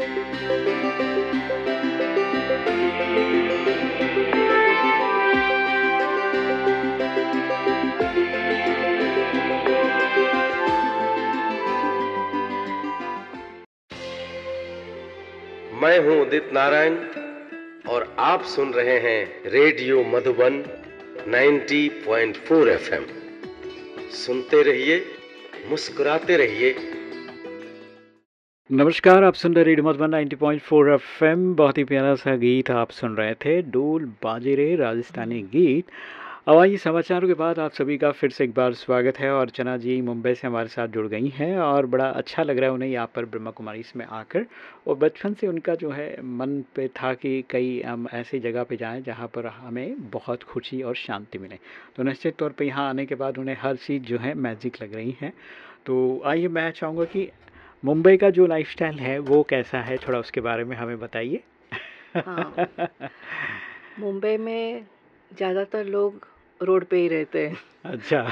मैं हूँ उदित नारायण और आप सुन रहे हैं रेडियो मधुबन 90.4 एफएम। सुनते रहिए, मुस्कुराते रहिए नमस्कार, आप सुन रहे रेडियो मधुबन 90.4 एफएम। बहुत ही प्यारा सा गीत आप सुन रहे थे, डोल बाजे रहे राजस्थानी गीत। अब आइए समाचारों के बाद आप सभी का फिर से एक बार स्वागत है और चना जी मुंबई से हमारे साथ जुड़ गई हैं और बड़ा अच्छा लग रहा है उन्हें यहाँ पर ब्रह्मा कुमारी इसमें आकर। और बचपन से उनका जो है मन पे था कि कई हम ऐसी जगह पे जाएँ जहाँ पर हमें बहुत खुशी और शांति मिले। तो निश्चित तौर पे यहाँ आने के बाद उन्हें हर चीज़ जो है मैजिक लग रही है। तो आइए मैं चाहूँगा कि मुंबई का जो लाइफ है वो कैसा है? थोड़ा उसके बारे में हमें बताइए। हाँ। मुंबई में ज़्यादातर लोग रोड पे ही रहते हैं। अच्छा।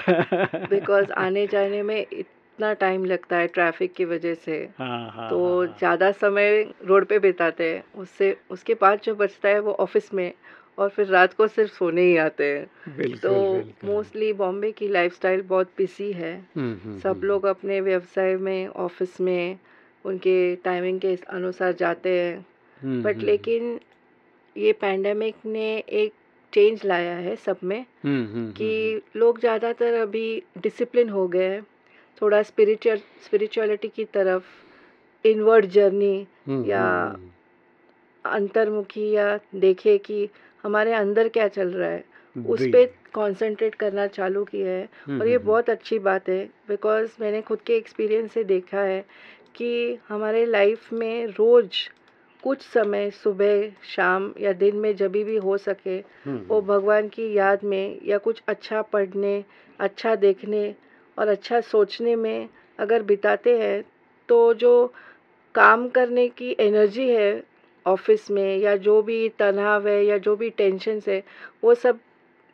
बिकॉज़ आने जाने में इतना टाइम लगता है ट्रैफ़िक की वजह से। हाँ हाँ तो हाँ, हाँ। ज़्यादा समय रोड पे बिताते हैं। उससे उसके बाद जो बचता है वो ऑफ़िस में और फिर रात को सिर्फ़ सोने ही आते हैं। तो मोस्टली बॉम्बे की लाइफस्टाइल बहुत बिज़ी है। हम्म, हम्म, सब हम्म। लोग अपने व्यवसाय में ऑफ़िस में उनके टाइमिंग के अनुसार जाते हैं। बट लेकिन ये पैंडेमिक ने एक चेंज लाया है सब में कि लोग ज़्यादातर अभी डिसिप्लिन हो गए हैं। थोड़ा स्पिरिचुअल स्पिरिचुअलिटी की तरफ़ इनवर्ड जर्नी या अंतर्मुखी या देखे कि हमारे अंदर क्या चल रहा है? हम्म, उस पर कॉन्सेंट्रेट करना चालू किया है। हम्म, और ये हम्म, बहुत अच्छी बात है बिकॉज़ मैंने खुद के एक्सपीरियंस से देखा है कि हमारे लाइफ में रोज़ कुछ समय सुबह शाम या दिन में जब भी हो सके हम्म, वो भगवान की याद में या कुछ अच्छा पढ़ने अच्छा देखने और अच्छा सोचने में अगर बिताते हैं तो जो काम करने की एनर्जी है ऑफ़िस में या जो भी तनाव है या जो भी टेंशन है वो सब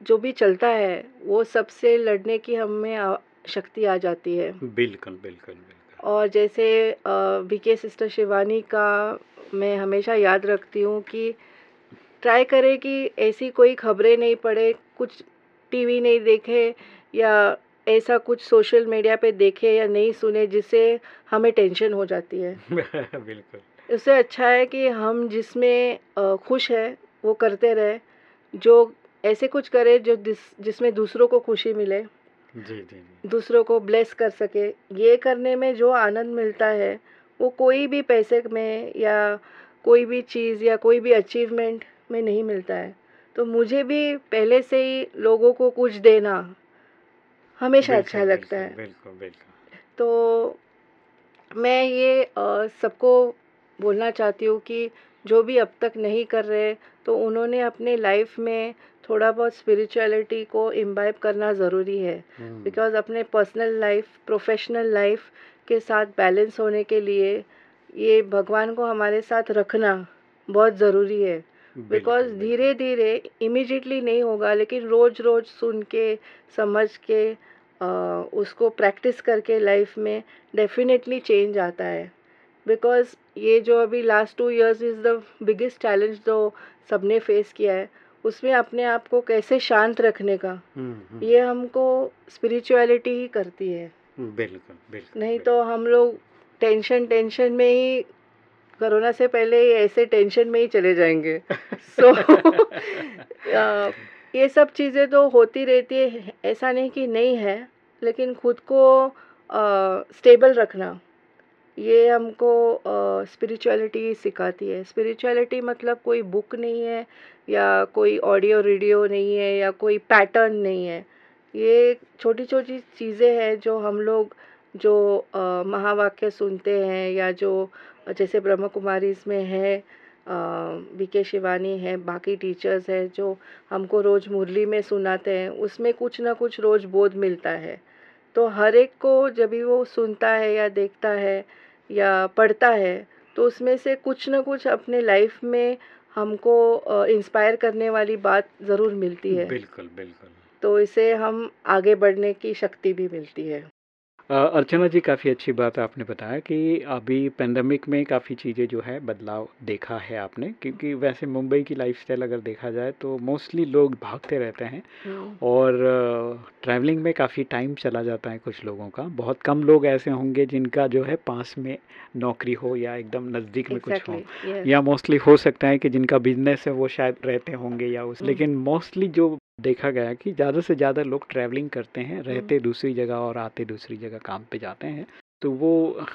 जो भी चलता है वो सबसे लड़ने की हमें शक्ति आ जाती है। बिल्कुल बिल्कुल बिल्कुल। और जैसे बीके सिस्टर शिवानी का मैं हमेशा याद रखती हूँ कि ट्राई करें कि ऐसी कोई खबरें नहीं पढ़े कुछ टीवी नहीं देखे या ऐसा कुछ सोशल मीडिया पे देखे या नहीं सुने जिससे हमें टेंशन हो जाती है। बिल्कुल। उससे अच्छा है कि हम जिसमें खुश है वो करते रहे जो ऐसे कुछ करे जो जिस जिसमें दूसरों को खुशी मिले जी जी दूसरों को ब्लेस कर सके। ये करने में जो आनंद मिलता है वो कोई भी पैसे में या कोई भी चीज़ या कोई भी अचीवमेंट में नहीं मिलता है। तो मुझे भी पहले से ही लोगों को कुछ देना हमेशा अच्छा लगता है। बिल्कुल बिल्कुल। तो मैं ये सबको बोलना चाहती हूँ कि जो भी अब तक नहीं कर रहे तो उन्होंने अपने लाइफ में थोड़ा बहुत स्पिरिचुअलिटी को इम्बाइब करना ज़रूरी है। हम्म, बिकॉज़ अपने पर्सनल लाइफ प्रोफेशनल लाइफ के साथ बैलेंस होने के लिए ये भगवान को हमारे साथ रखना बहुत ज़रूरी है। बिकॉज़ धीरे धीरे इमिजिएटली नहीं होगा लेकिन रोज़ रोज़ सुन के समझ के अ, उसको प्रैक्टिस करके लाइफ में डेफिनेटली चेंज आता है। बिकॉज़ ये जो अभी last two years is the biggest challenge जो सबने फेस किया है उसमें अपने आप को कैसे शांत रखने का हम्म, हम्म, ये हमको स्पिरिचुअलिटी ही करती है। बिल्कुल बिल्कुल नहीं तो हम लोग टेंशन टेंशन में ही कोरोना से पहले ही ऐसे टेंशन में ही चले जाएँगे। सो so, ये सब चीज़ें तो होती रहती है ऐसा नहीं कि नहीं है लेकिन खुद को स्टेबल रखना। ये हमको स्पिरिचुअलिटी सिखाती है। स्पिरिचुअलिटी मतलब कोई बुक नहीं है, या कोई ऑडियो वीडियो नहीं है, या कोई पैटर्न नहीं है। ये छोटी छोटी चीज़ें हैं जो हम लोग, जो महावाक्य सुनते हैं, या जो, जैसे ब्रह्म कुमारी इसमें है बी के शिवानी है, बाकी टीचर्स हैं, जो हमको रोज़ मुरली में सुनाते हैं, उसमें कुछ ना कुछ रोज़ बोध मिलता है। तो हर एक को जब भी वो सुनता है या देखता है या पढ़ता है तो उसमें से कुछ ना कुछ अपने लाइफ में हमको इंस्पायर करने वाली बात ज़रूर मिलती है। बिल्कुल बिल्कुल। तो इसे हम आगे बढ़ने की शक्ति भी मिलती है। अर्चना जी काफ़ी अच्छी बात आपने बताया कि अभी पेंडेमिक में काफ़ी चीज़ें जो है बदलाव देखा है आपने क्योंकि वैसे मुंबई की लाइफस्टाइल अगर देखा जाए तो मोस्टली लोग भागते रहते हैं हम्म, और ट्रैवलिंग में काफ़ी टाइम चला जाता है कुछ लोगों का। बहुत कम लोग ऐसे होंगे जिनका जो है पास में नौकरी हो या एकदम नज़दीक में exactly, कुछ हो। यस या मोस्टली हो सकता है कि जिनका बिज़नेस है वो शायद रहते होंगे या उस हम्म। लेकिन मोस्टली जो देखा गया कि ज़्यादा से ज़्यादा लोग ट्रैवलिंग करते हैं। रहते दूसरी जगह और आते दूसरी जगह काम पे जाते हैं तो वो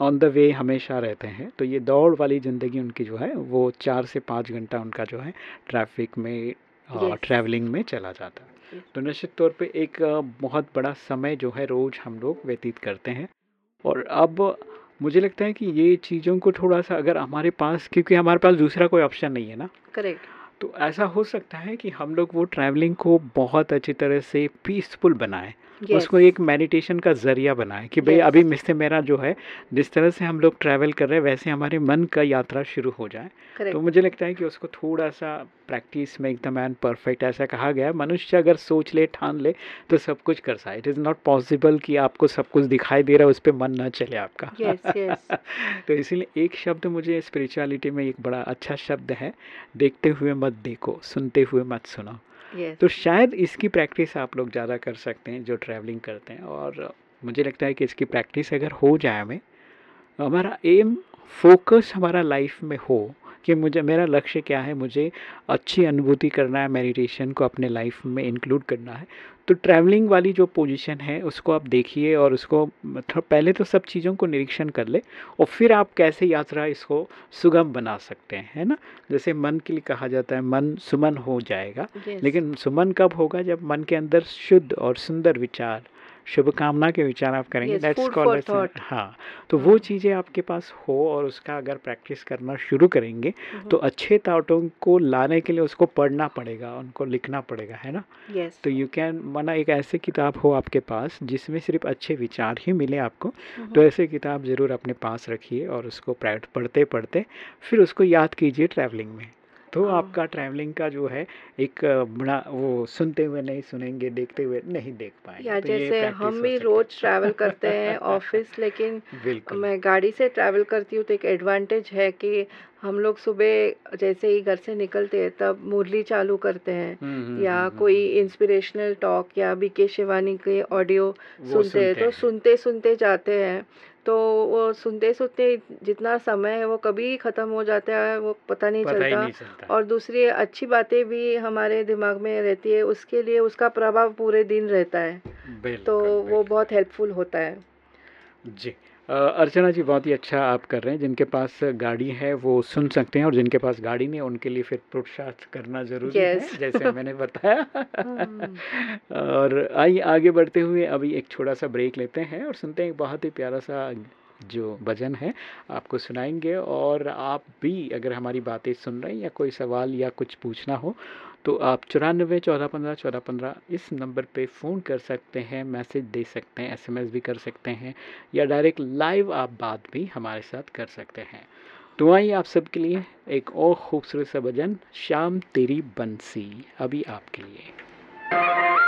ऑन द वे हमेशा रहते हैं तो ये दौड़ वाली ज़िंदगी उनकी जो है वो चार से पाँच घंटा उनका जो है ट्रैफ़िक में Yes. ट्रैवलिंग में चला जाता है Yes. तो निश्चित तौर पे एक बहुत बड़ा समय जो है रोज़ हम लोग व्यतीत करते हैं और अब मुझे लगता है कि ये चीज़ों को थोड़ा सा अगर हमारे पास क्योंकि हमारे पास दूसरा कोई ऑप्शन नहीं है ना करेक्ट तो ऐसा हो सकता है कि हम लोग वो ट्रैवलिंग को बहुत अच्छी तरह से पीसफुल बनाएँ। उसको एक मेडिटेशन का ज़रिया बनाएँ कि भाई Yes. अभी मिस्टर मेरा जो है जिस तरह से हम लोग ट्रैवल कर रहे हैं वैसे हमारे मन का यात्रा शुरू हो जाए। तो मुझे लगता है कि उसको थोड़ा सा प्रैक्टिस में एकदम एंड परफेक्ट ऐसा कहा गया है। मनुष्य अगर सोच ले ठान ले तो सब कुछ कर सकता है। इट इज़ नॉट पॉसिबल कि आपको सब कुछ दिखाई दे रहा है उस पर मन ना चले आपका। यस यस तो इसीलिए एक शब्द मुझे स्पिरिचुअलिटी में एक बड़ा अच्छा शब्द है देखते हुए मत देखो सुनते हुए मत सुनो। तो शायद इसकी प्रैक्टिस आप लोग ज़्यादा कर सकते हैं जो ट्रैवलिंग करते हैं और मुझे लगता है कि इसकी प्रैक्टिस अगर हो जाए हमें, हमारा एम फोकस हमारा लाइफ में हो कि मुझे मेरा लक्ष्य क्या है? मुझे अच्छी अनुभूति करना है मेडिटेशन को अपने लाइफ में इंक्लूड करना है। तो ट्रैवलिंग वाली जो पोजीशन है उसको आप देखिए और उसको पहले तो सब चीज़ों को निरीक्षण कर ले और फिर आप कैसे यात्रा इसको सुगम बना सकते हैं है ना? जैसे मन के लिए कहा जाता है मन सुमन हो जाएगा। यस लेकिन सुमन कब होगा? जब मन के अंदर शुद्ध और सुंदर विचार शुभकामना के विचार आप करेंगे। Yes, दैट्स कॉल्ड हाँ तो वो हाँ। चीज़ें आपके पास हो और उसका अगर प्रैक्टिस करना शुरू करेंगे हम्म, तो अच्छे थाटों को लाने के लिए उसको पढ़ना पड़ेगा उनको लिखना पड़ेगा है ना? यस तो यू कैन माना एक ऐसी किताब हो आपके पास जिसमें सिर्फ़ अच्छे विचार ही मिले आपको हम्म, तो ऐसे किताब ज़रूर अपने पास रखिए और उसको पढ़ते पढ़ते फिर उसको याद कीजिए ट्रैवलिंग में। तो हाँ। आपका ट्रैवलिंग का जो है एक बड़ा वो सुनते हुए नहीं सुनेंगे देखते हुए नहीं देख पाएँगे या तो जैसे हम भी रोज ट्रैवल करते हैं ऑफ़िस लेकिन मैं गाड़ी से ट्रैवल करती हूँ तो एक एडवांटेज है कि हम लोग सुबह जैसे ही घर से निकलते हैं तब मुरली चालू करते हैं या कोई इंस्पिरेशनल टॉक या बीके शिवानी के ऑडियो सुनते हैं तो सुनते सुनते जाते हैं। तो वो सुनते सुनते जितना समय है वो कभी ख़त्म हो जाता है वो पता नहीं पता चलता। नहीं चलता। और दूसरी अच्छी बातें भी हमारे दिमाग में रहती है उसके लिए उसका प्रभाव पूरे दिन रहता है। तो वो बहुत हेल्पफुल होता है। जी। अर्चना जी बहुत ही अच्छा आप कर रहे हैं जिनके पास गाड़ी है वो सुन सकते हैं और जिनके पास गाड़ी नहीं है उनके लिए फिर पुरुषार्थ करना ज़रूरी yes. है जैसे मैंने बताया। और आइए आगे बढ़ते हुए अभी एक छोटा सा ब्रेक लेते हैं और सुनते हैं एक बहुत ही प्यारा सा जो भजन है आपको सुनाएँगे और आप भी अगर हमारी बातें सुन रहे हैं या कोई सवाल या कुछ पूछना हो तो आप चौरानबे, चौदह, पंद्रह चौदह, पंद्रह इस नंबर पे फ़ोन कर सकते हैं, मैसेज दे सकते हैं, एसएमएस भी कर सकते हैं, या डायरेक्ट लाइव आप बात भी हमारे साथ कर सकते हैं। तो आइए आप सबके लिए एक और खूबसूरत सा भजन, शाम तेरी बंसी, अभी आपके लिए।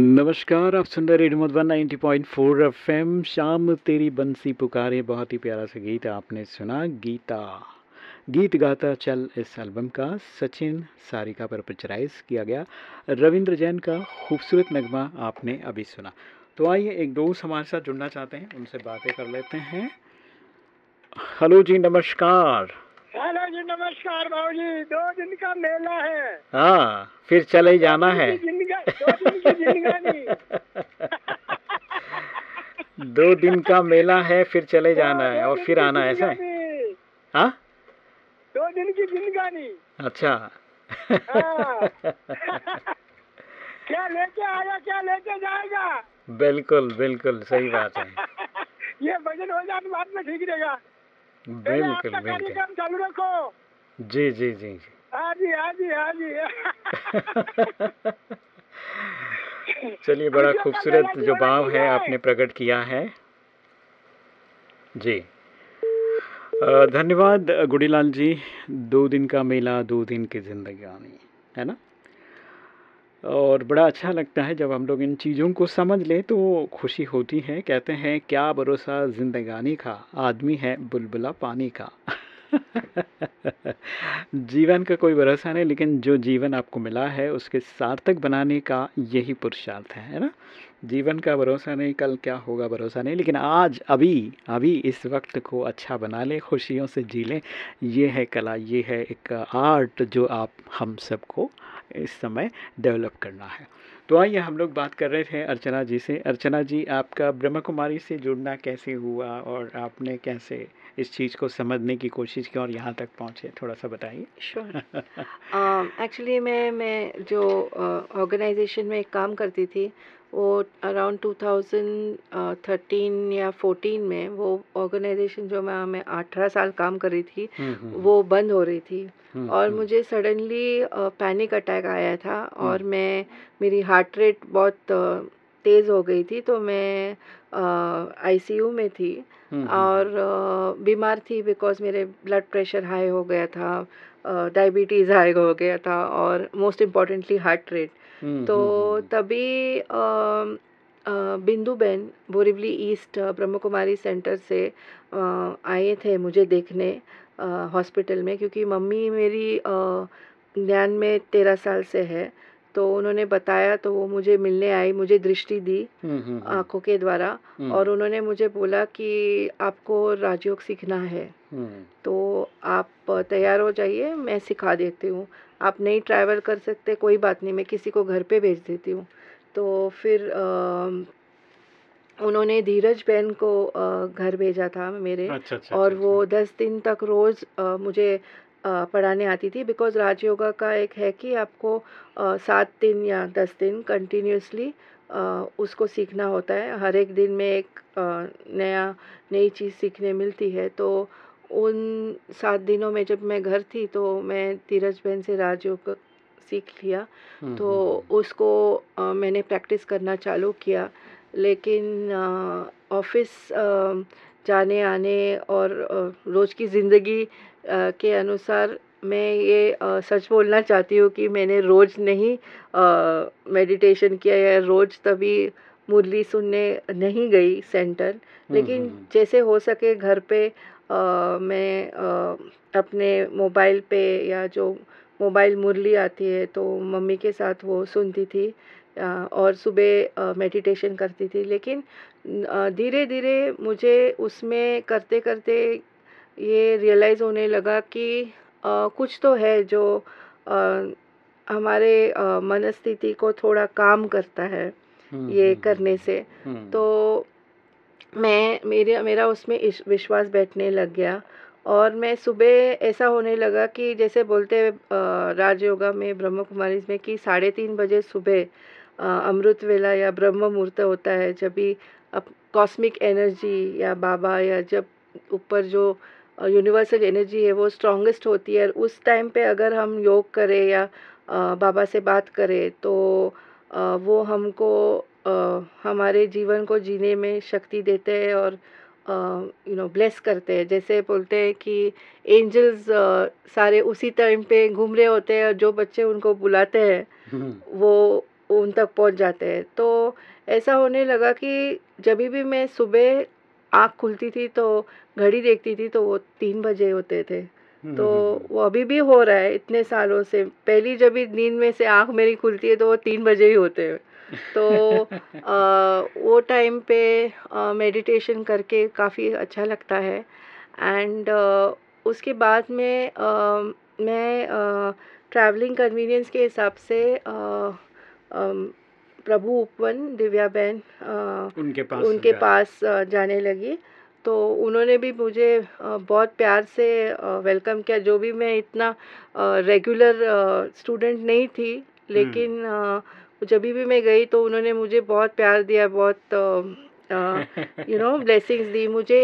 नमस्कार आप सुन रहे रेडियो मधुबन 90.4 एफएम। शाम तेरी बंसी पुकारे बहुत ही प्यारा सा गीत आपने सुना गीता। गीत गाता चल इस एल्बम का सचिन सारिका पर पिक्चराइज किया गया। रविंद्र जैन का खूबसूरत नगमा आपने अभी सुना। तो आइए एक दोस्त हमारे साथ जुड़ना चाहते हैं उनसे बातें कर लेते हैं। हेलो जी नमस्कार। हेलो जी नमस्कार भाऊ जी दो दिन का मेला है। हाँ फिर चले जाना है। जिंदगा दो दिन की जिंदगानी दो दिन का मेला है फिर चले जाना है और फिर आना है ऐसा है? दो दिन की जिंदगानी। अच्छा। हाँ। क्या लेके आया क्या लेके जाएगा? बिल्कुल बिल्कुल सही बात है। ये भजन हो जाने बाद में ठीक रहेगा। बिल्कुल बिल्कुल। चालू रखो। जी जी जी जी। हाँ जी हाँ जी हाँ जी। चलिए बड़ा खूबसूरत जो भाव है है। आपने प्रकट किया है। जी। धन्यवाद गुड़ीलाल जी। दो दिन का मेला दो दिन की जिंदगानी है ना? और बड़ा अच्छा लगता है जब हम लोग इन चीज़ों को समझ लें तो खुशी होती है। कहते हैं क्या भरोसा जिंदगानी का? आदमी है बुलबुला पानी का। जीवन का कोई भरोसा नहीं, लेकिन जो जीवन आपको मिला है, उसके सार्थक बनाने का यही पुरुषार्थ है ना? जीवन का भरोसा नहीं, कल क्या होगा भरोसा नहीं, लेकिन आज, अभी अभी इस वक्त को अच्छा बना लें, खुशियों से जी लें। ये है कला, ये है एक आर्ट जो आप, हम सबको इस समय डेवलप करना है। तो आइए हम लोग बात कर रहे थे अर्चना जी से। अर्चना जी आपका ब्रह्म कुमारी से जुड़ना कैसे हुआ और आपने कैसे इस चीज़ को समझने की कोशिश की और यहाँ तक पहुँचे? थोड़ा सा बताइए। श्योर एक्चुअली मैं मैं जो ऑर्गेनाइजेशन में काम करती थी वो अराउंड 2013 या 14 में वो ऑर्गेनाइजेशन जो मैं मैं 18 साल काम कर रही थी वो बंद हो रही थी। और मुझे सडनली पैनिक अटैक आया था और मैं मेरी हार्ट रेट बहुत तेज़ हो गई थी तो मैं आईसीयू में थी और बीमार थी बिकॉज़ मेरे ब्लड प्रेशर हाई हो गया था डायबिटीज़ हाई हो गया था और मोस्ट इम्पॉर्टेंटली हार्ट रेट तो तभी अ, अ, बिंदु बहन बोरीवली ईस्ट ब्रह्म कुमारी सेंटर से आए थे मुझे देखने हॉस्पिटल में क्योंकि मम्मी मेरी ज्ञान में तेरह साल से है तो उन्होंने बताया तो वो मुझे मिलने आई मुझे दृष्टि दी आँखों के द्वारा और उन्होंने मुझे बोला कि आपको राजयोग सीखना है। तो आप तैयार हो जाइए मैं सिखा देती हूँ। आप नहीं ट्रैवल कर सकते कोई बात नहीं मैं किसी को घर पे भेज देती हूँ। तो फिर अ, उन्होंने धीरज बहन को घर भेजा था मेरे अच्छा अच्छा और अच्छा, वो दस दिन तक रोज़ मुझे पढ़ाने आती थी बिकॉज़ राजयोगा का एक है कि आपको सात दिन या दस दिन कंटिन्यूसली उसको सीखना होता है। हर एक दिन में एक नया नई चीज़ सीखने मिलती है। तो उन सात दिनों में जब मैं घर थी तो मैं धीरज बहन से राजयोग सीख लिया। तो उसको अ, मैंने प्रैक्टिस करना चालू किया। लेकिन ऑफ़िस जाने आने और रोज़ की ज़िंदगी के अनुसार मैं ये सच बोलना चाहती हूँ कि मैंने रोज़ नहीं मेडिटेशन किया या रोज़ तभी मुरली सुनने नहीं गई सेंटर लेकिन हम्म। जैसे हो सके घर पे अ, मैं अ, अपने मोबाइल पे या जो मोबाइल मुरली आती है तो मम्मी के साथ वो सुनती थी अ, और सुबह मेडिटेशन करती थी लेकिन धीरे धीरे मुझे उसमें करते करते ये रियलाइज़ होने लगा कि कुछ तो है जो हमारे मनस्थिति को थोड़ा काम करता है हम्म, ये हम्म, करने से। हम्म, तो मैं मेरे मेरा उसमें विश्वास बैठने लग गया और मैं सुबह ऐसा होने लगा कि जैसे बोलते राजयोगा में ब्रह्म कुमारी में कि साढ़े तीन बजे सुबह अमृत वेला या ब्रह्म मुहूर्त होता है जब भी कॉस्मिक एनर्जी या बाबा या जब ऊपर जो यूनिवर्सल एनर्जी है वो स्ट्रॉन्गेस्ट होती है। और उस टाइम पे अगर हम योग करें या बाबा से बात करें तो वो हमको हमारे जीवन को जीने में शक्ति देते हैं और यू नो ब्लेस करते हैं। जैसे बोलते हैं कि एंजल्स सारे उसी टाइम पे घूम रहे होते हैं और जो बच्चे उनको बुलाते हैं हम्म, वो उन तक पहुँच जाते हैं। तो ऐसा होने लगा कि जब भी मैं सुबह आँख खुलती थी तो घड़ी देखती थी तो वो तीन बजे होते थे। तो हम्म, वो अभी भी हो रहा है इतने सालों से। पहली जब भी नींद में से आँख मेरी खुलती है तो वो तीन बजे ही होते हैं। तो अ, वो टाइम पे मेडिटेशन करके काफ़ी अच्छा लगता है। एंड उसके बाद में अ, मैं ट्रैवलिंग कन्वीनियंस के हिसाब से अम, प्रभु उपवन दिव्या बहन उनके पास उनके पास जाने लगी। तो उन्होंने भी मुझे बहुत प्यार से वेलकम किया। जो भी मैं इतना रेगुलर स्टूडेंट नहीं थी लेकिन जब भी मैं गई तो उन्होंने मुझे बहुत प्यार दिया बहुत यू नो ब्लेसिंग्स दी। मुझे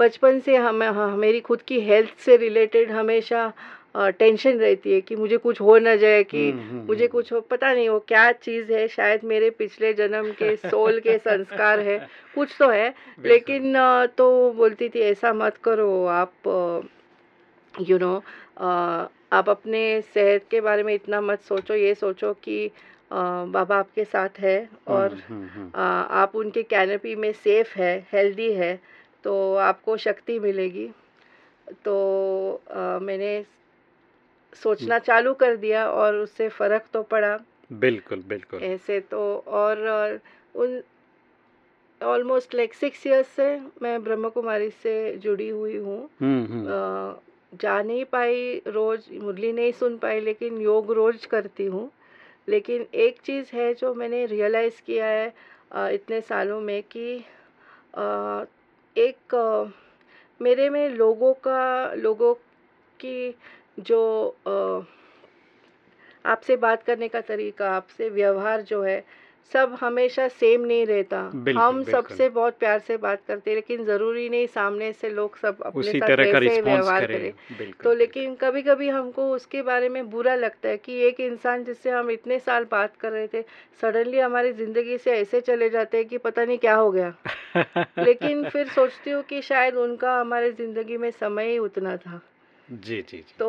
बचपन से हम हाँ, मेरी खुद की हेल्थ से रिलेटेड हमेशा टेंशन रहती है कि मुझे कुछ हो ना जाए कि हम्म, हम्म, मुझे हम्म। कुछ हो पता नहीं वो क्या चीज़ है शायद मेरे पिछले जन्म के सोल के संस्कार है कुछ तो है। लेकिन तो बोलती थी ऐसा मत करो आप यू नो आप अपने सेहत के बारे में इतना मत सोचो ये सोचो कि बाबा आपके साथ है और आ, आप उनके कैनपी में सेफ़ है हेल्दी है तो आपको शक्ति मिलेगी। तो आ, मैंने सोचना चालू कर दिया और उससे फ़र्क तो पड़ा। बिल्कुल बिल्कुल। ऐसे तो और उन ऑलमोस्ट लाइक सिक्स इयर्स से मैं ब्रह्म कुमारी से जुड़ी हुई हूँ। हम्म, हम्म, जा नहीं पाई रोज़ मुरली नहीं सुन पाई लेकिन योग रोज़ करती हूँ। लेकिन एक चीज़ है जो मैंने रियलाइज़ किया है इतने सालों में कि एक मेरे में लोगों का लोगों की जो आपसे बात करने का तरीका आपसे व्यवहार जो है सब हमेशा सेम नहीं रहता। बिल्कुल, हम सबसे बहुत प्यार से बात करते हैं लेकिन ज़रूरी नहीं सामने से लोग सब अपने उसी साथ तरह का वैसे व्यवहार करे। करें। तो लेकिन कभी कभी हमको उसके बारे में बुरा लगता है कि एक इंसान जिससे हम इतने साल बात कर रहे थे सडनली हमारी ज़िंदगी से ऐसे चले जाते हैं कि पता नहीं क्या हो गया। लेकिन फिर सोचती हूँ कि शायद उनका हमारे ज़िंदगी में समय ही उतना था। जी जी तो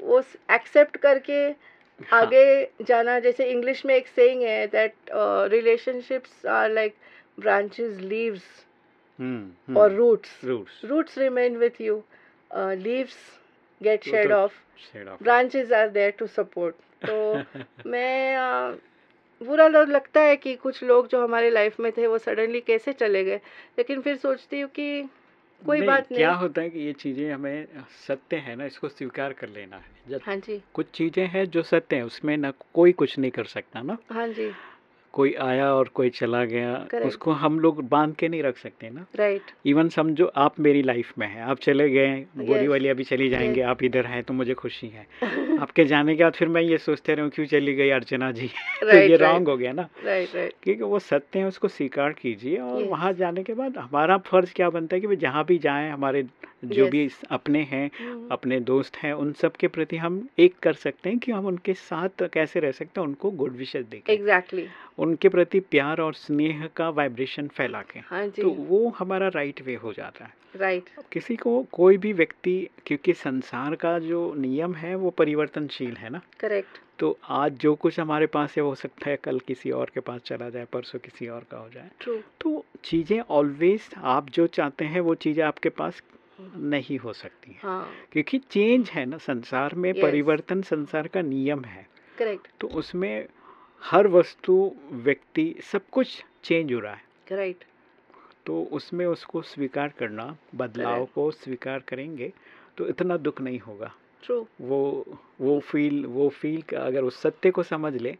वो एक्सेप्ट करके हाँ, आगे जाना जैसे इंग्लिश में एक सेइंग है that relationships are like branches leaves और roots roots roots, roots remain with you uh, leaves of वो आर देयर टू support तो मैं अ, बुरा लग- लगता है कि कुछ लोग जो हमारे लाइफ में थे वो सडनली कैसे चले गए? लेकिन फिर सोचती हूँ कि कोई बात नहीं, क्या होता है कि ये चीज़ें हमें सत्य है ना इसको स्वीकार कर लेना है। जब हाँ जी। कुछ चीज़ें हैं जो सत्य है उसमें ना कोई कुछ नहीं कर सकता ना। हाँ जी। कोई आया और कोई चला गया Correct. उसको हम लोग बाँध के नहीं रख सकते ना राइट इवन समझो आप मेरी लाइफ में हैं आप चले गए Yes. वाली अभी चली जाएँगे Yes. आप इधर हैं तो मुझे खुशी है आपके जाने के बाद फिर मैं ये सोचते रहूँ क्यों चली गई अर्चना जी right, तो Right, ये right. हो गया ना राइट राइट क्योंकि वो सत्य है उसको स्वीकार कीजिए और Yes. वहाँ जाने के बाद हमारा फ़र्ज़ क्या बनता है कि भाई जहाँ भी जाएँ हमारे जो Yes. भी अपने हैं अपने दोस्त हैं उन सब के प्रति हम एक कर सकते हैं कि हम उनके साथ कैसे रह सकते हैं उनको गुड विशेष देखें एग्जैक्टली उनके प्रति प्यार और स्नेह का वाइब्रेशन फैला के हाँ जी। तो वो हमारा राइट वे हो जाता है। राइट किसी को कोई भी व्यक्ति क्योंकि संसार का जो नियम है वो परिवर्तनशील है ना? करेक्ट तो आज जो कुछ हमारे पास है हो सकता है कल किसी और के पास चला जाए परसों किसी और का हो जाए। ट्रू तो चीज़ें ऑलवेज आप जो चाहते हैं वो चीज़ें आपके पास नहीं हो सकती हैं। हाँ। क्योंकि चेंज है ना संसार में Yes. परिवर्तन संसार का नियम है। करेक्ट तो उसमें हर वस्तु व्यक्ति सब कुछ चेंज हो रहा है। राइट तो उसमें उसको स्वीकार करना बदलाव को स्वीकार करेंगे तो इतना दुख नहीं होगा। ट्रू वो वो फील वो फील अगर उस सत्य को समझ ले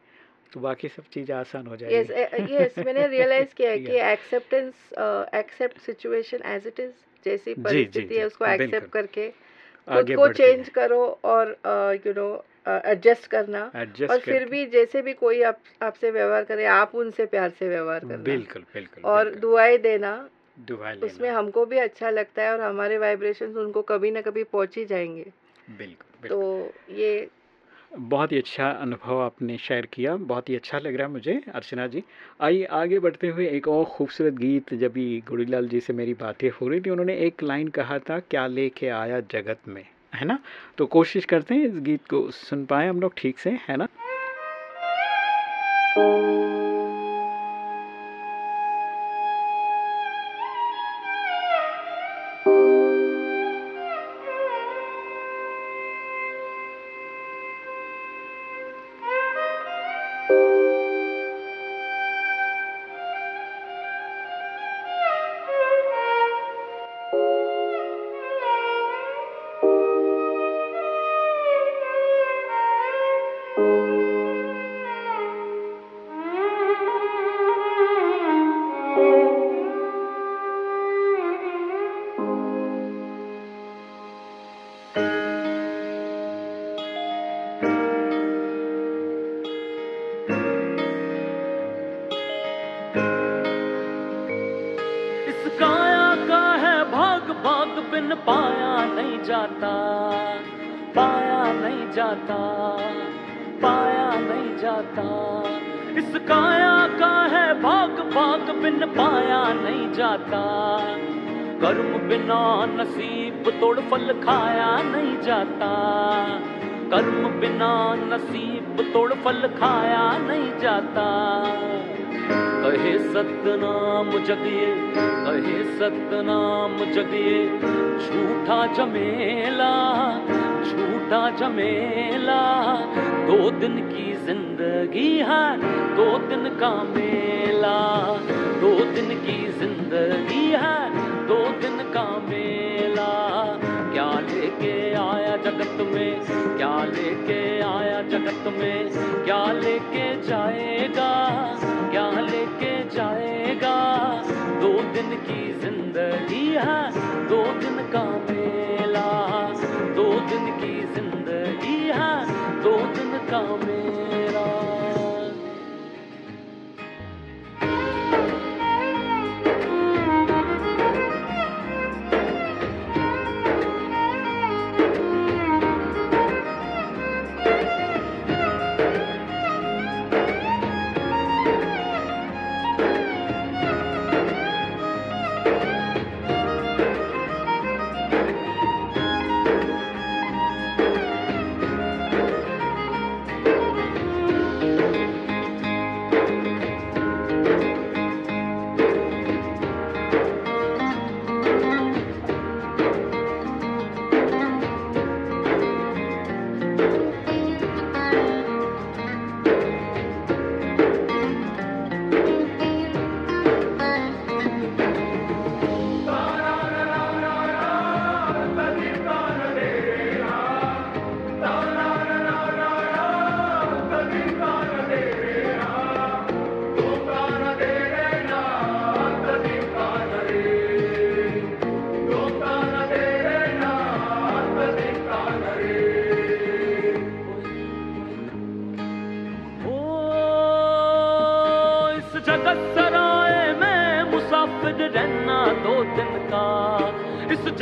तो बाकी सब चीज़ आसान हो यस जाएगी यस मैंने रियलाइज़ किया है कि acceptance accept situation as it is जैसी परिस्थिति है उसको एक्सेप्ट करके खुद को चेंज करो और यू नो एडजस्ट करना। और फिर भी जैसे भी कोई आप आपसे व्यवहार करे आप उनसे प्यार से व्यवहार करना। बिल्कुल बिल्कुल और। दुआएँ देना। दुआ उसमें हमको भी अच्छा लगता है और हमारे वाइब्रेशंस उनको कभी ना कभी पहुँच ही जाएँगे। बिल्कुल तो ये बहुत ही अच्छा अनुभव आपने शेयर किया। बहुत ही अच्छा लग रहा है मुझे अर्चना जी। आइए आगे बढ़ते हुए एक और खूबसूरत गीत जब भी गुड़ीलाल जी से मेरी बातें हो रही थी उन्होंने एक लाइन कहा था क्या लेके आया जगत में? है ना? तो कोशिश करते हैं इस गीत को सुन पाए। हम लोग ठीक से, है ना? जाता इस काया का है भाग भाग बिन पाया नहीं जाता। कर्म बिना नसीब तोड़ फल खाया नहीं जाता। कर्म बिना नसीब तोड़ फल खाया नहीं जाता। कहे सतनाम जगिए, कहे सतनाम जगिए, झूठा जमेला झूठा जमेला दो दिन ज़िंदगी है, दो दिन का मेला, दो दिन की ज़िंदगी है, दो दिन का मेला। क्या लेके आया जगत में, क्या लेके आया जगत में, क्या लेके जाएगा, क्या लेके जाएगा। दो दिन की ज़िंदगी है, दो दिन का मेला, दो दिन की ज़िंदगी है, दो दिन का मेला।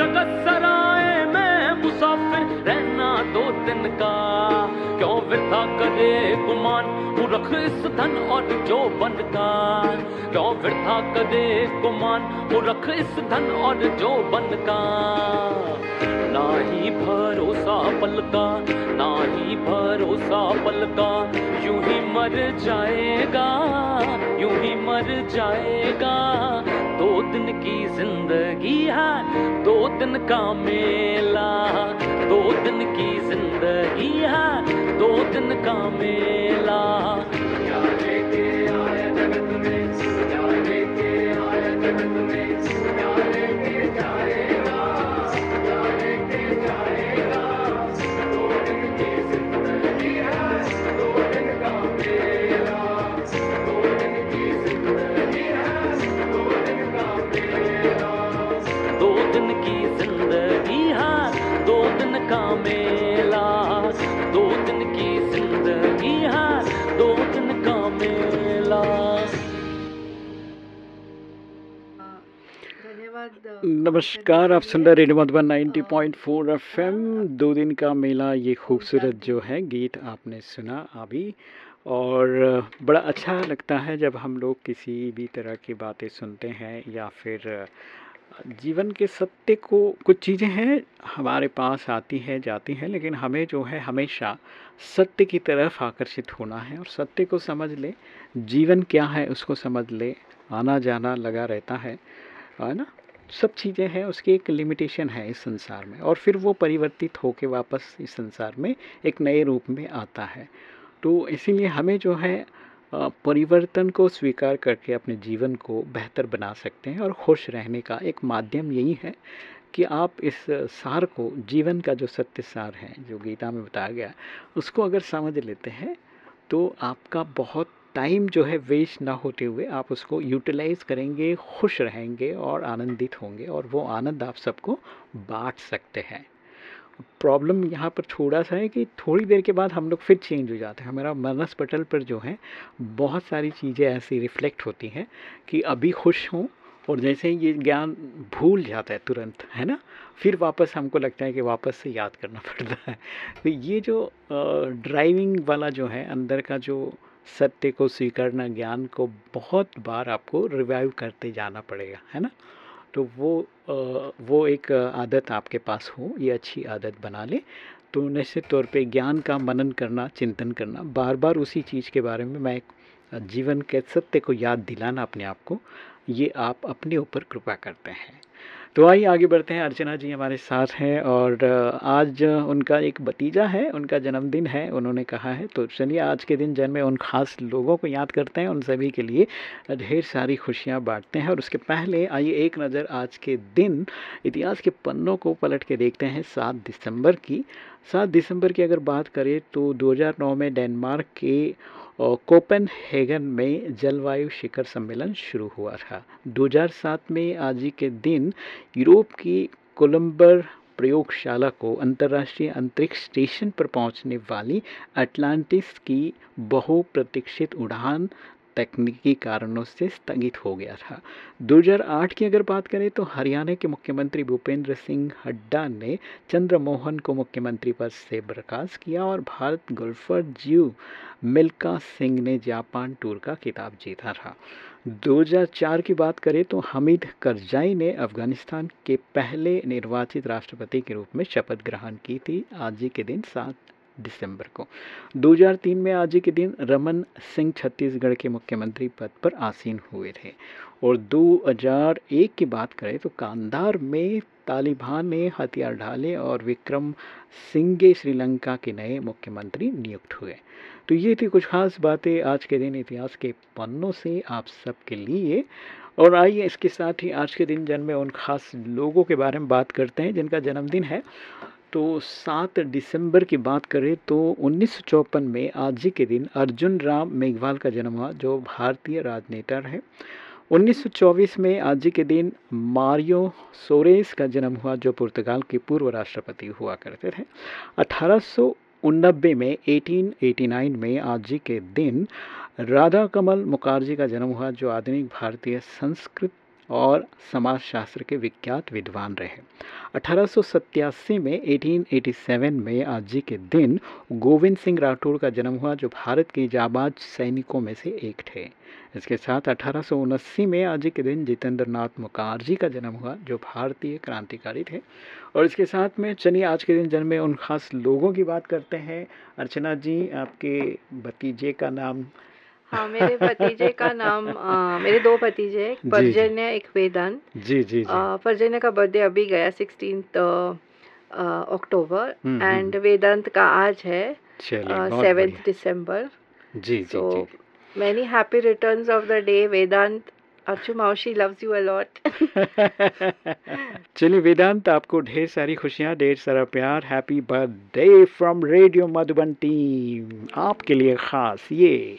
जगत सराय में मुसाफिर रहना दो दिन का। क्यों वृथा करे गुमान, मूर्ख इस धन और जो बन का क्यों वृथा करे गुमान, मूर्ख इस धन और जो बन का ना ही भरोसा पल का ना ही भरोसा पल का यूँ ही मर जाएगा, यूँ ही मर जाएगा। दिन की ज़िंदगी है, दो दिन का मेला। दो दिन की ज़िंदगी है, दो दिन का मेला। नमस्कार, आप सुन रहे रेडियो मधुबन 90.4 एफएम। दो दिन का मेला, ये खूबसूरत जो है, गीत आपने सुना अभी। और, बड़ा अच्छा लगता है जब हम लोग किसी भी तरह की बातें सुनते हैं या फिर, जीवन के सत्य को, कुछ चीज़ें हैं, हमारे पास आती हैं, जाती हैं, लेकिन हमें जो है, हमेशा सत्य की तरफ़ आकर्षित होना है। और सत्य को समझ ले, जीवन क्या है, उसको समझ ले, आना जाना लगा रहता है है ना? सब चीज़ें हैं, उसकी एक लिमिटेशन है इस संसार में और फिर वो परिवर्तित होकर वापस इस संसार में एक नए रूप में आता है। तो इसीलिए हमें जो है परिवर्तन को स्वीकार करके अपने जीवन को बेहतर बना सकते हैं और खुश रहने का एक माध्यम यही है कि आप इस सार को, जीवन का जो सत्य सार है, जो गीता में बताया गया, उसको अगर समझ लेते हैं तो आपका बहुत टाइम जो है वेस्ट ना होते हुए आप उसको यूटिलाइज करेंगे, खुश रहेंगे और आनंदित होंगे और वो आनंद आप सबको बांट सकते हैं। प्रॉब्लम यहाँ पर थोड़ा सा है कि थोड़ी देर के बाद हम लोग फिर चेंज हो जाते हैं। हमारा मनस पटल पर जो है, बहुत सारी चीज़ें ऐसी रिफ्लेक्ट होती हैं कि अभी खुश हूँ और जैसे ही ये ज्ञान भूल जाता है तुरंत, है ना? फिर वापस हमको लगता है कि वापस से याद करना पड़ता है। तो ये जो ड्राइविंग वाला जो है, अंदर का जो सत्य को स्वीकारना, ज्ञान को बहुत बार आपको रिवाइव करते जाना पड़ेगा, है ना? तो वो वो एक आदत आपके पास हो, ये अच्छी आदत बना ले। तो निश्चित तौर पे ज्ञान का मनन करना, चिंतन करना बार बार उसी चीज़ के बारे में मैं जीवन के सत्य को याद दिलाना अपने आप को, ये आप अपने ऊपर कृपा करते हैं। तो आइए आगे बढ़ते हैं। अर्चना जी हमारे साथ हैं और आज उनका एक भतीजा है, उनका जन्मदिन है, उन्होंने कहा है। तो चलिए आज के दिन जन्मे उन खास लोगों को याद करते हैं, उन सभी के लिए ढेर सारी खुशियाँ बांटते हैं। और उसके पहले आइए एक नज़र आज के दिन इतिहास के पन्नों को पलट के देखते हैं सात दिसंबर की। सात दिसंबर की अगर बात करें तो 2009 में डेनमार्क के कोपेनहेगन में जलवायु शिखर सम्मेलन शुरू हुआ था। 2007 में आज ही के दिन यूरोप की कोलंबर प्रयोगशाला को अंतर्राष्ट्रीय अंतरिक्ष स्टेशन पर पहुँचने वाली अटलांटिस की बहुप्रतीक्षित उड़ान तकनीकी कारणों से स्थगित हो गया था। 2008 की अगर बात करें तो हरियाणा के मुख्यमंत्री भूपेंद्र सिंह हड्डा ने चंद्रमोहन को मुख्यमंत्री पद से बर्खास्त किया और भारत गोल्फर जीव मिल्का सिंह ने जापान टूर का खिताब जीता था। 2004 की बात करें तो हमीद करजाई ने अफ़गानिस्तान के पहले निर्वाचित राष्ट्रपति के रूप में शपथ ग्रहण की थी। आज ही के दिन सात दिसंबर को। 2003 में आज ही के दिन रमन सिंह छत्तीसगढ़ के मुख्यमंत्री पद पर आसीन हुए थे। और 2001 की बात करें तो कांधार में तालिबान ने हथियार ढाले और विक्रम सिंघे श्रीलंका के नए मुख्यमंत्री नियुक्त हुए। तो ये थी कुछ खास बातें आज के दिन इतिहास के पन्नों से आप सबके लिए। और आइए इसके साथ ही आज के दिन जन्मे उन खास लोगों के बारे में बात करते हैं जिनका जन्मदिन है। तो सात दिसंबर की बात करें तो उन्नीस में आज ही के दिन अर्जुन राम मेघवाल का जन्म हुआ, जो भारतीय राजनेता है 1924 में आज ही के दिन मारियो सोरेस का जन्म हुआ, जो पुर्तगाल के पूर्व राष्ट्रपति हुआ करते थे। अठारह में 1889 में आज ही के दिन राधा कमल मुखर्जी का जन्म हुआ, जो आधुनिक भारतीय संस्कृत और समाजशास्त्र के विख्यात विद्वान रहे। अठारह सौ सत्तासी में 1887 में आज जी के दिन गोविंद सिंह राठौड़ का जन्म हुआ, जो भारत के जाबाज सैनिकों में से एक थे। इसके साथ अठारह में आज के दिन जितेंद्र नाथ मुखार्जी का जन्म हुआ, जो भारतीय क्रांतिकारी थे। और इसके साथ में चलिए आज के दिन जन्मे उन खास लोगों की बात करते हैं। अर्चना जी, आपके भतीजे का नाम हाँ मेरे भतीजे का नाम आ, मेरे दो भतीजे एक जी। एक वेदांत जी जी जी। पर्जन्य का बर्थडे अभी गया सिक्सटीन अक्टूबर। हम्म, एंड वेदांत का आज है सेवेंथ। दिसंबर। जी जी happy returns of the day vedant. Archu maushi loves you a lot. चलिए वेदांत आपको ढेर सारी खुशियाँ ढेर सारा प्यार। Happy birthday from radio Madhuban team आपके लिए खास ये।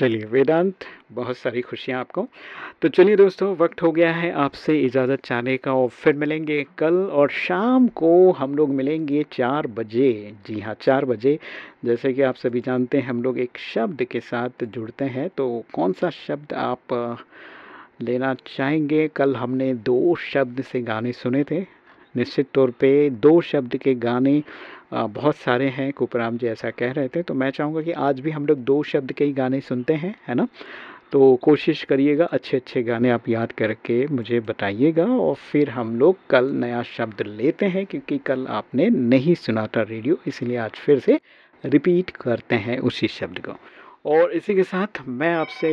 चलिए, वेदांत, बहुत सारी खुशियाँ आपको। तो चलिए दोस्तों, वक्त हो गया है आपसे इजाज़त चाहने का और फिर मिलेंगे कल और शाम को हम लोग मिलेंगे चार बजे। जी हाँ चार बजे। जैसे कि आप सभी जानते हैं, हम लोग एक शब्द के साथ जुड़ते हैं। तो कौन सा शब्द आप लेना चाहेंगे? कल हमने दो शब्द से गाने सुने थे। निश्चित तौर पे दो शब्द के गाने बहुत सारे हैं कुपराम जी ऐसा कह रहे थे। तो मैं चाहूँगा कि आज भी हम लोग दो शब्द के ही गाने सुनते हैं है ना? तो कोशिश करिएगा अच्छे अच्छे गाने आप याद करके मुझे बताइएगा और फिर हम लोग कल नया शब्द लेते हैं क्योंकि कल आपने नहीं सुना था रेडियो इसलिए आज फिर से रिपीट करते हैं उसी शब्द को। और इसी के साथ मैं आपसे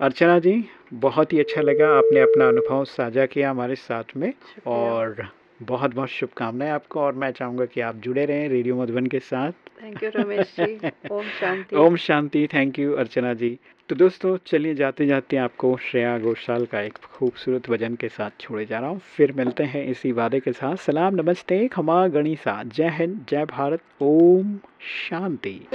अर्चना जी बहुत ही अच्छा लगा आपने अपना अनुभव साझा किया हमारे साथ में और बहुत बहुत शुभकामनाएँ आपको और मैं चाहूँगा कि आप जुड़े रहें रेडियो मधुबन के साथ। Thank you Ramesh ji. Om Shanti. ओम शांति थैंक यू अर्चना जी। तो दोस्तों चलिए जाते जाते आपको श्रेया घोषाल का एक खूबसूरत भजन के साथ छोड़े जा रहा हूँ। फिर मिलते हैं इसी वादे के साथ। सलाम नमस्ते खमा गणिसा जय हिंद जय भारत ओम शांति।